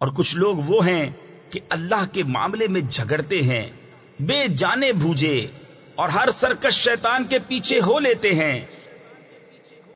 اور کچھ لوگ وہ ہیں کہ اللہ کے معاملے میں جھگڑتے ہیں، بے جانے بوجھے اور ہر سرکش شیطان کے پیچھے ہو لیتے ہیں۔